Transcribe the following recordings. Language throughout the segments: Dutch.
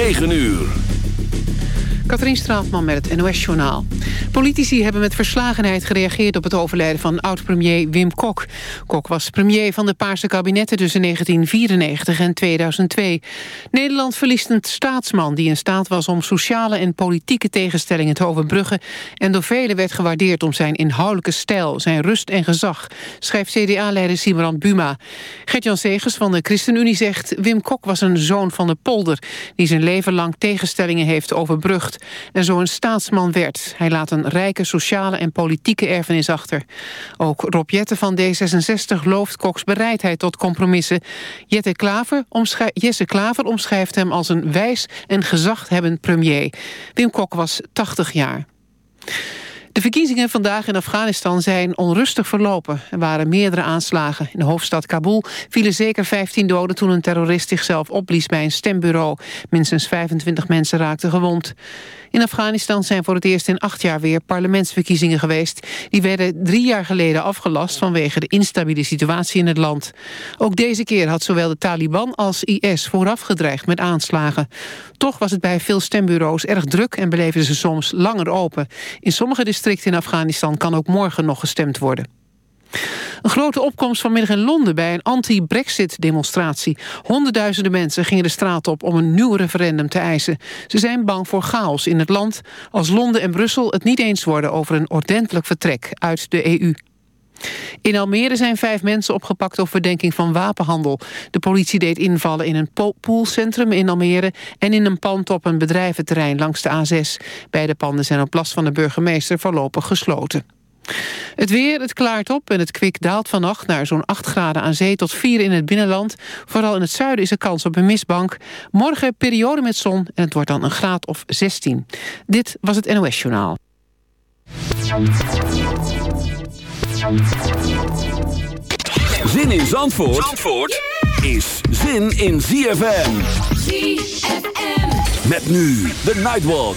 9 uur. Katrien Straatman met het NOS-journaal. Politici hebben met verslagenheid gereageerd op het overlijden van oud-premier Wim Kok. Kok was premier van de Paarse kabinetten tussen 1994 en 2002. Nederland verliest een staatsman die in staat was om sociale en politieke tegenstellingen te overbruggen... en door velen werd gewaardeerd om zijn inhoudelijke stijl, zijn rust en gezag... schrijft CDA-leider Simran Buma. Gert-Jan Segers van de ChristenUnie zegt... Wim Kok was een zoon van de polder... die zijn leven lang tegenstellingen heeft overbrugd en zo een staatsman werd. Hij laat een rijke sociale en politieke erfenis achter. Ook Rob Jette van D66 looft Koks bereidheid tot compromissen. Jette Klaver Jesse Klaver omschrijft hem als een wijs en gezaghebbend premier. Wim Kok was 80 jaar. De verkiezingen vandaag in Afghanistan zijn onrustig verlopen. Er waren meerdere aanslagen. In de hoofdstad Kabul vielen zeker 15 doden... toen een terrorist zichzelf opblies bij een stembureau. Minstens 25 mensen raakten gewond. In Afghanistan zijn voor het eerst in acht jaar weer parlementsverkiezingen geweest. Die werden drie jaar geleden afgelast vanwege de instabiele situatie in het land. Ook deze keer had zowel de Taliban als IS vooraf gedreigd met aanslagen. Toch was het bij veel stembureaus erg druk en beleven ze soms langer open. In sommige districten in Afghanistan kan ook morgen nog gestemd worden. Een grote opkomst vanmiddag in Londen bij een anti-Brexit-demonstratie. Honderdduizenden mensen gingen de straat op om een nieuw referendum te eisen. Ze zijn bang voor chaos in het land als Londen en Brussel het niet eens worden over een ordentelijk vertrek uit de EU. In Almere zijn vijf mensen opgepakt op verdenking van wapenhandel. De politie deed invallen in een poolcentrum in Almere... en in een pand op een bedrijventerrein langs de A6. Beide panden zijn op last van de burgemeester voorlopig gesloten. Het weer, het klaart op en het kwik daalt vannacht naar zo'n 8 graden aan zee tot 4 in het binnenland. Vooral in het zuiden is er kans op een mistbank. Morgen periode met zon en het wordt dan een graad of 16. Dit was het NOS Journaal. Zin in Zandvoort, Zandvoort is zin in ZFM. ZFM. Met nu de Nightwalk.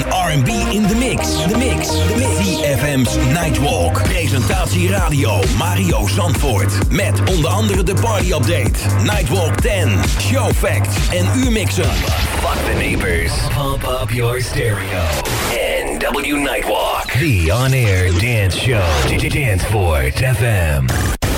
R&B in de mix. De mix. De mix. CFM's Nightwalk. Presentatie radio Mario Zandvoort. Met onder andere de party update, Nightwalk 10, show facts en uurmixen. Fuck the neighbors. Pump up your stereo. NW Nightwalk. The on-air dance show. Danceport FM.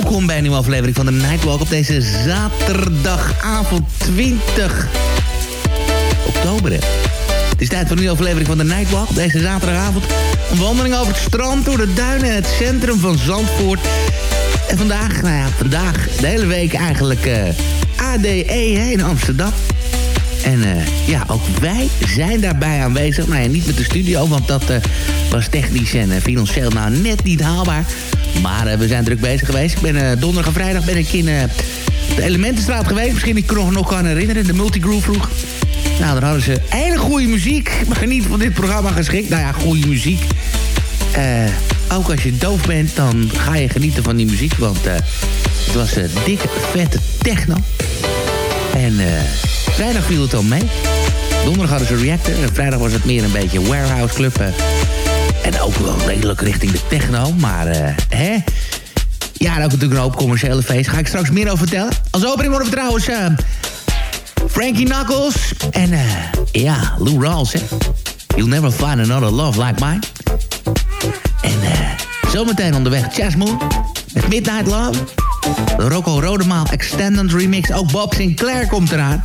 Welkom bij een nieuwe aflevering van de Nightwalk op deze zaterdagavond 20 oktober. Het is tijd voor een nieuwe aflevering van de Nightwalk op deze zaterdagavond. Een wandeling over het strand, door de duinen en het centrum van Zandvoort. En vandaag, nou ja, vandaag de hele week eigenlijk eh, ADE in Amsterdam. En uh, ja, ook wij zijn daarbij aanwezig. Nou ja, niet met de studio, want dat uh, was technisch en financieel nou net niet haalbaar. Maar uh, we zijn druk bezig geweest. Ik ben uh, donderdag en vrijdag ben ik in uh, de Elementenstraat geweest. Misschien ik nog, nog kan herinneren. De Multigroove vroeg. Nou, daar hadden ze hele goede muziek. Maar niet van dit programma geschikt. Nou ja, goede muziek. ook als je doof bent, dan ga je genieten van die muziek. Want het was dikke, vette techno. En vrijdag viel het dan mee. Donderdag hadden ze Reactor. En vrijdag was het meer een beetje Warehouse Club. Ook wel redelijk richting de techno. Maar, uh, hè? Ja, en ook natuurlijk een hoop commerciële feest. Ga ik straks meer over vertellen. Als opening worden we trouwens uh, Frankie Knuckles. En uh, ja, Lou Rawls, hè. You'll never find another love like mine. En zometeen onderweg Chas Moon. Met Midnight Love. Rocco Rodemaal Extended Remix. Ook Bob Sinclair komt eraan.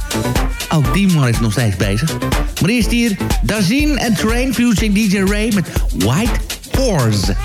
Ook die man is nog steeds bezig. Maar eerst hier Dazin en Train fusing DJ Ray met White Horse.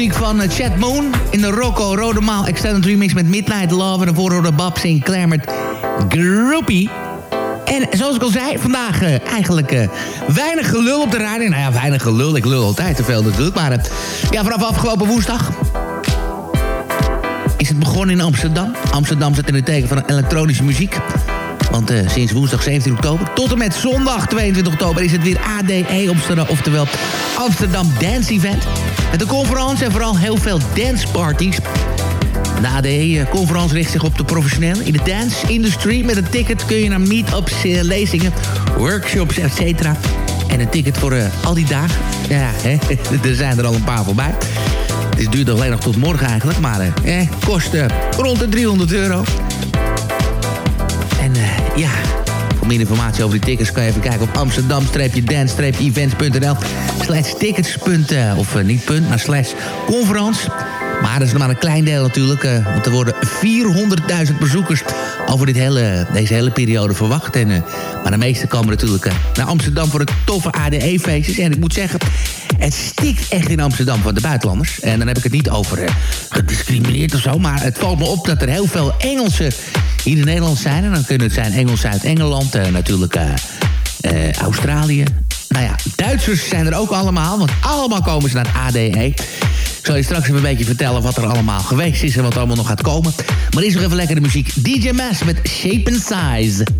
Muziek van uh, Chad Moon in de Rocco Rodemaal Extended Remix met Midnight Love. En daarvoor hoorde Bob Sinclair met Groupie. En zoals ik al zei, vandaag uh, eigenlijk uh, weinig gelul op de radio. Nou ja, weinig gelul. Ik lul altijd te veel natuurlijk. Maar ja, vanaf afgelopen woensdag is het begonnen in Amsterdam. Amsterdam zit in het teken van elektronische muziek. Want uh, sinds woensdag 17 oktober tot en met zondag 22 oktober is het weer ADE Amsterdam. Oftewel Amsterdam Dance Event. Met een conferentie en vooral heel veel danceparties. De ADE-conferentie richt zich op de professioneel in de dance industry. Met een ticket kun je naar meetups, lezingen, workshops, etc. En een ticket voor al die dagen. Ja, hè, er zijn er al een paar voorbij. Het duurt alleen nog tot morgen eigenlijk, maar eh, kost rond de 300 euro. Ja, voor meer informatie over die tickets kan je even kijken op amsterdam-dance-events.nl slash tickets. Of uh, niet punt, maar slash conference. Maar dat is nog maar een klein deel natuurlijk. Uh, want er worden 400.000 bezoekers over dit hele, deze hele periode verwacht. En, maar de meeste komen natuurlijk naar Amsterdam voor het toffe ADE-feestjes. En ik moet zeggen, Het stikt echt in Amsterdam van de buitenlanders. En dan heb ik het niet over uh, gediscrimineerd of zo... maar het valt me op dat er heel veel Engelsen hier in Nederland zijn. En dan kunnen het zijn Engelsen uit Engeland, uh, natuurlijk uh, Australië. Nou ja, Duitsers zijn er ook allemaal, want allemaal komen ze naar het ADE. Ik zal je straks even een beetje vertellen wat er allemaal geweest is... en wat er allemaal nog gaat komen. Maar eerst nog even lekker de muziek. DJ Mass met Shape and Size.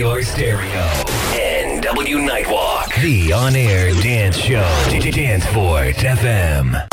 your stereo. NW Nightwalk, the on-air dance show, Dance Fort FM.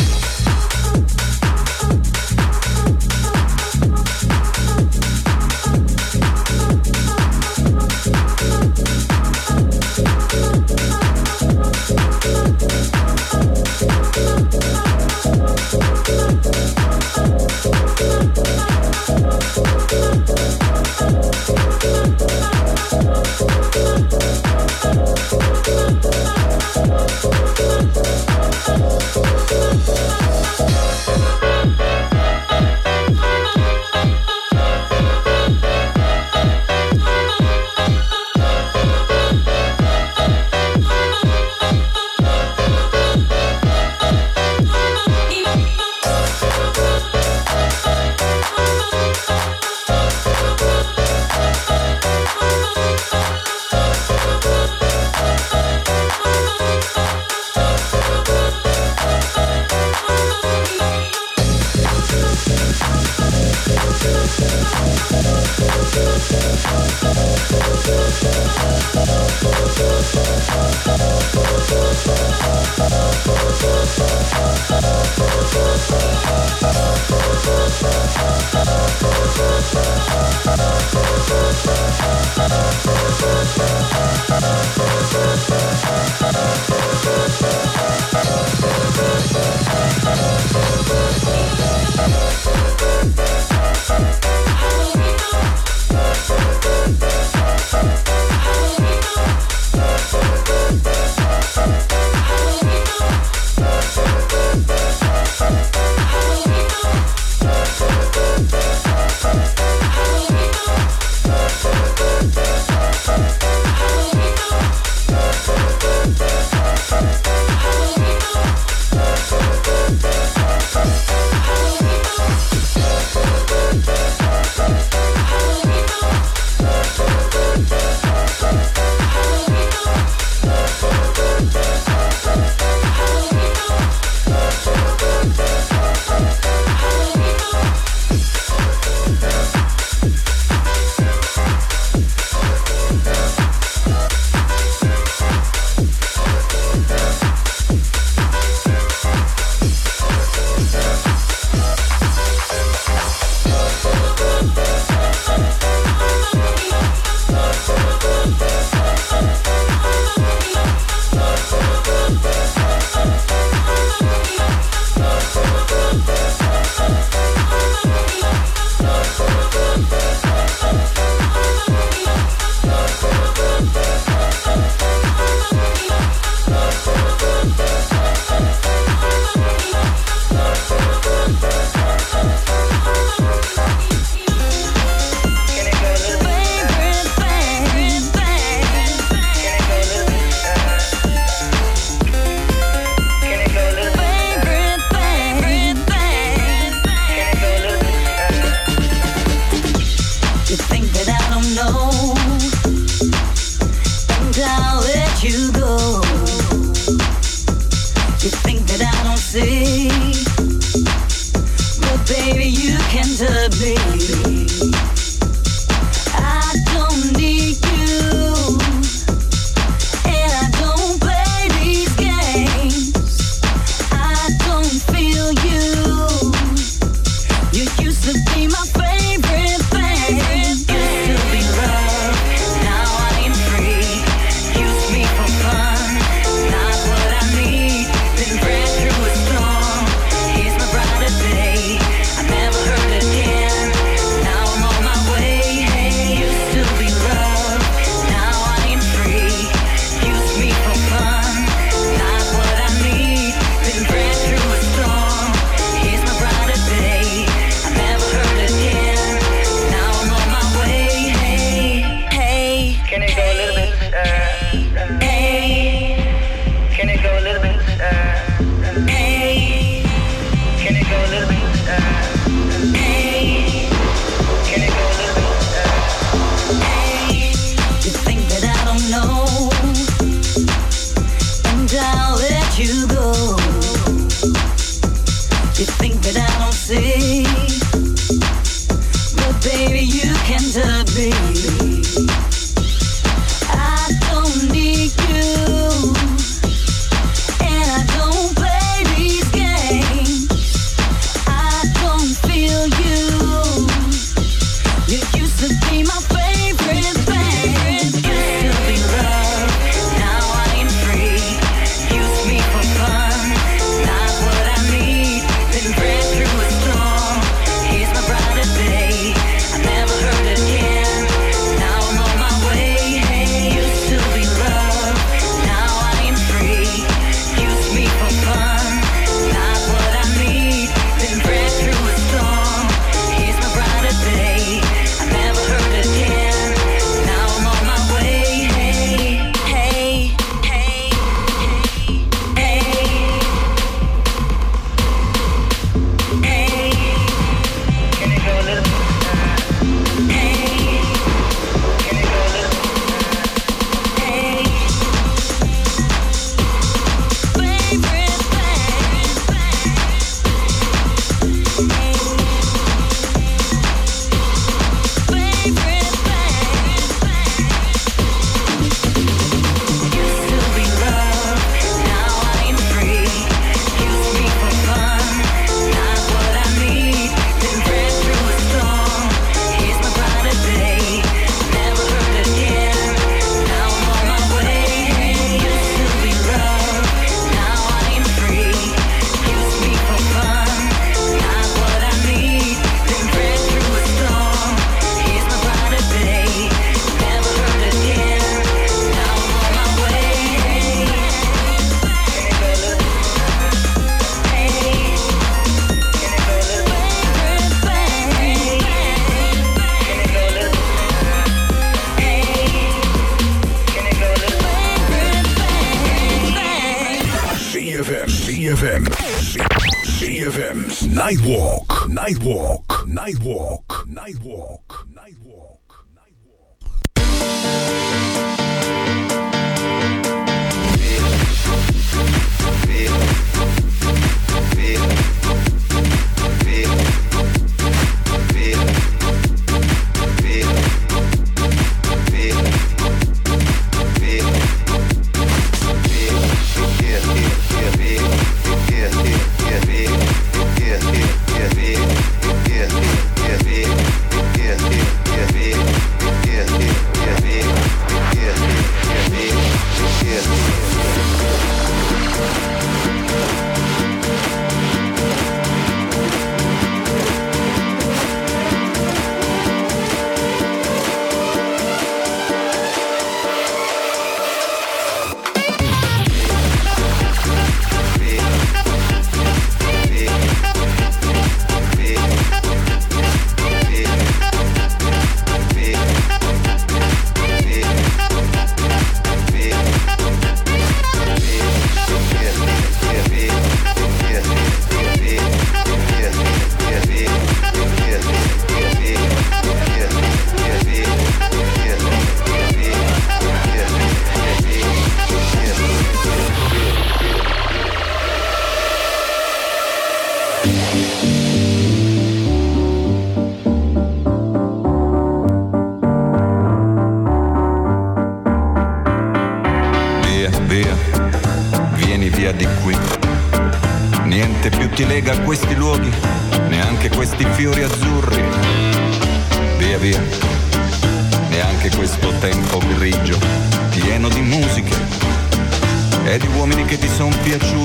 Sono piaciuti.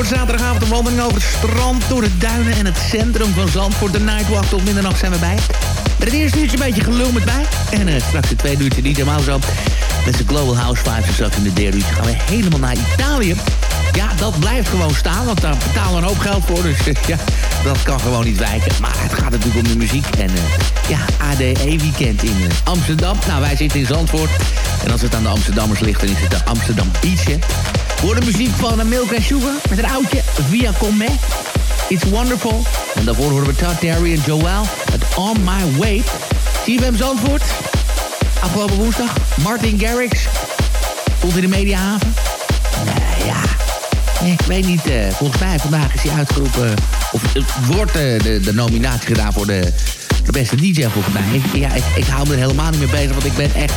Zandvoort, zaterdagavond een wandeling over het strand... door de duinen en het centrum van Zandvoort. De Nightwalk tot middernacht zijn we bij. Het eerste uurtje een beetje gelul met mij. En uh, straks het tweede uurtje DJ Mouse op. Met zijn Global House Vibes. En straks in de derde uurtje gaan we helemaal naar Italië. Ja, dat blijft gewoon staan, want daar betalen een hoop geld voor. Dus uh, ja, dat kan gewoon niet wijken. Maar het gaat natuurlijk om de muziek. En uh, ja, ADE-weekend in Amsterdam. Nou, wij zitten in Zandvoort. En als het aan de Amsterdammers ligt, dan is het de Amsterdam Beach. Voor de muziek van Milk and Sugar met een oudje Via Come It's Wonderful. En daarvoor horen we Todd Terry en Joel met On My Way. CFM Zandvoort. Afgelopen woensdag. Martin Garrix. Stond in de mediahaven. Uh, ja, ik weet niet. Uh, volgens mij vandaag is hij uitgeroepen. Of wordt de, de nominatie gedaan voor de, de beste DJ volgens mij. Ik, ja, ik, ik hou me er helemaal niet mee bezig. Want ik ben echt...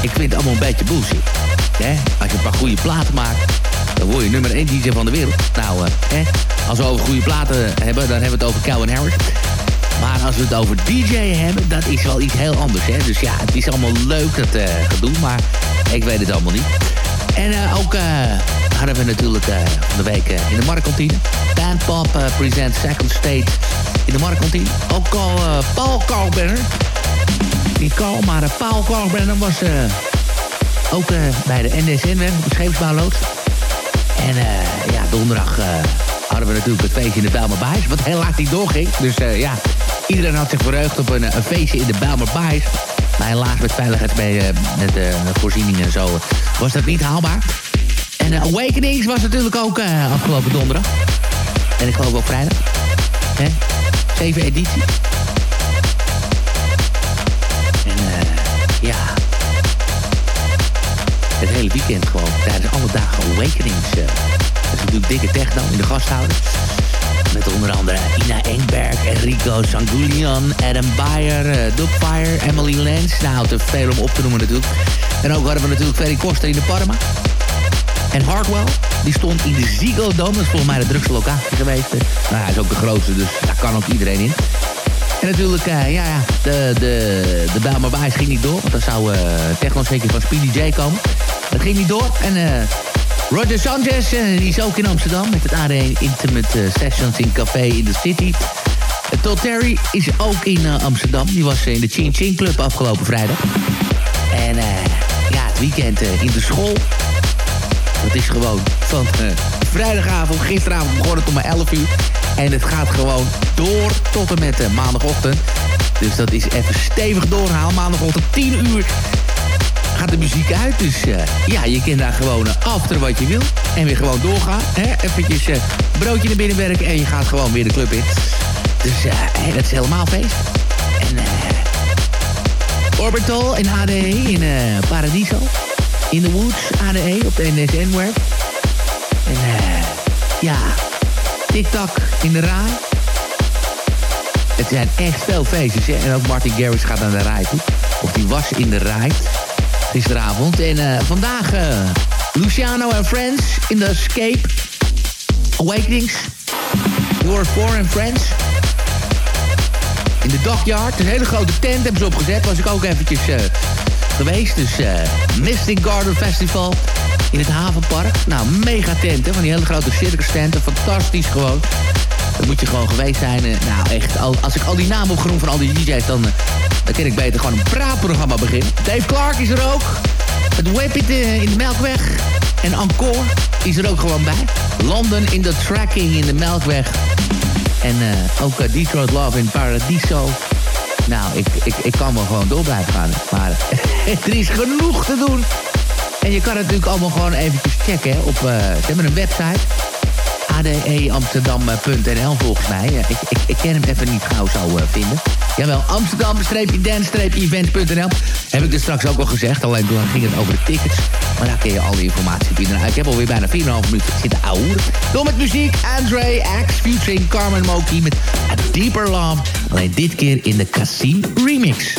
Ik vind het allemaal een beetje bullshit. Hè? Als je een paar goede platen maakt, dan word je nummer 1 DJ van de wereld. Nou, uh, hè? als we over goede platen hebben, dan hebben we het over Calvin Harris. Maar als we het over DJ hebben, dat is wel iets heel anders. Hè? Dus ja, het is allemaal leuk dat uh, gedoe, maar ik weet het allemaal niet. En uh, ook hadden we natuurlijk van de week in de Marktkantine. Bandpop presents Second Stage in de Marktkantine. Ook al Paul Kalkbrenner. niet Carl, maar Paul Carlbrennan was ook bij de NDSN de scheepsbouwloods. En ja, donderdag hadden we natuurlijk het feestje in de Bijlmer Baais, wat helaas niet doorging. Dus ja, iedereen had zich verheugd op een, feestje in de Bijlmer Baais. Maar helaas met veiligheid met de voorzieningen en zo was dat niet haalbaar. En Awakenings was natuurlijk ook afgelopen donderdag. En ik geloof ook vrijdag. Hè? Zeven editie. En ja. Het hele weekend gewoon. Tijdens alle dagen Awakenings. Uh, dat is natuurlijk dikke techno in de gasthouder. Met onder andere Ina Engberg, Enrico Sangulian, Adam Bayer, uh, Fire, Emily Lens. Nou, te veel om op te noemen natuurlijk. En ook hadden we natuurlijk Ferry Koster in de Parma. En Hardwell, die stond in de Ziggo Dome. Dat is volgens mij de drukste locatie geweest. Nou, hij is ook de grootste, dus daar kan ook iedereen in. En natuurlijk, ja, ja, de, de, de Baais ging niet door. Want dan zou uh, techno zeker van Speedy J komen. Dat ging niet door. En uh, Roger Sanchez, die is ook in Amsterdam... met het AD Intimate Sessions in Café in the City. Todd Terry is ook in Amsterdam. Die was in de Chin Chin Club afgelopen vrijdag. En ja, het weekend in de school het is gewoon van vrijdagavond, gisteravond begon het om 11 uur. En het gaat gewoon door tot en met maandagochtend. Dus dat is even stevig doorhalen. Maandagochtend 10 uur gaat de muziek uit. Dus uh, ja, je kunt daar gewoon after wat je wil. En weer gewoon doorgaan. Hè? Eventjes uh, broodje naar binnen werken en je gaat gewoon weer de club in. Dus uh, dat is helemaal feest. En Orbital en ADE in Paradiso. In the Woods, ADE, op de NSN-web. En uh, ja, TikTok in de raai. Het zijn echt veel feestjes. Hè? En ook Martin Garrix gaat naar de raai toe. Of die was in de raai gisteravond. En uh, vandaag uh, Luciano en Friends in de Escape Awakenings. Your Four and Friends. In de Dockyard. Een hele grote tent hebben ze opgezet. Was ik ook eventjes geweest. Dus Mystic Garden Festival in het Havenpark. Nou, mega tenten, van die hele grote circus tenten. Fantastisch gewoon. Dat moet je gewoon geweest zijn. Uh, nou, echt, als ik al die namen opgenoem van al die DJ's... dan, uh, dan kan ik beter gewoon een praatprogramma beginnen. Dave Clark is er ook. Het Whippet in de Melkweg. En Encore is er ook gewoon bij. London in de Tracking in de Melkweg. En ook Detroit Love in Paradiso. Nou, ik, ik, ik kan wel gewoon door blijven gaan. Maar er is genoeg te doen. En je kan het natuurlijk allemaal gewoon eventjes checken op... Ze hebben een website adeamsterdam.nl volgens mij. Ik, ik, ik ken hem even niet gauw zo uh, vinden. Jawel, amsterdam-dance-events.nl Heb ik dus straks ook al gezegd. Alleen toen ging het over de tickets. Maar daar kun je al die informatie vinden. Ik heb alweer bijna 4,5 minuten zitten ouwen. Door met muziek. Andre X featuring Carmen Moki met A Deeper Love. Alleen dit keer in de Cassim remix.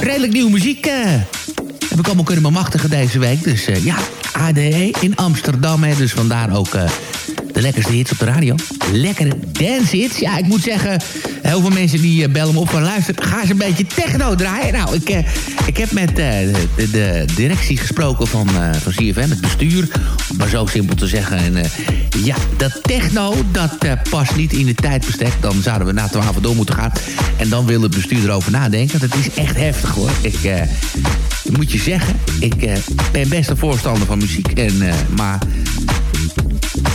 Redelijk nieuwe muziek uh, heb ik allemaal kunnen bemachtigen deze week. Dus uh, ja, ADE in Amsterdam. Hè, dus vandaar ook de lekkerste hits op de radio. Lekkere dance hits. Ja, ik moet zeggen, heel veel mensen die bellen me op van luisteren. Ga eens een beetje techno draaien. Nou, ik, ik heb met de, de, directie gesproken van, van CFM, het bestuur. Maar zo simpel te zeggen. En ja, dat techno, dat past niet in het tijdbestek. Dan zouden we na 12 door moeten gaan. En dan wil het bestuur erover nadenken. Dat is echt heftig hoor. Ik uh, moet je zeggen, ik uh, ben best een voorstander van muziek. En, uh, maar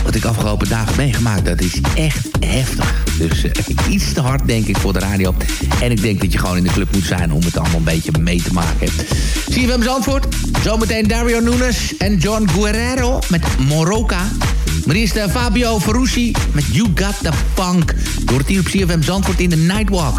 wat ik afgelopen dagen meegemaakt, dat is echt heftig. Dus iets te hard denk ik voor de radio. En ik denk dat je gewoon in de club moet zijn om het allemaal een beetje mee te maken. Zie je hem antwoord? Zometeen Dario Nunes en John Guerrero met Moroka. Maar uh, Fabio Ferrucci met You Got The Funk. Door het hier op CFM Zandvoort in de Nightwalk.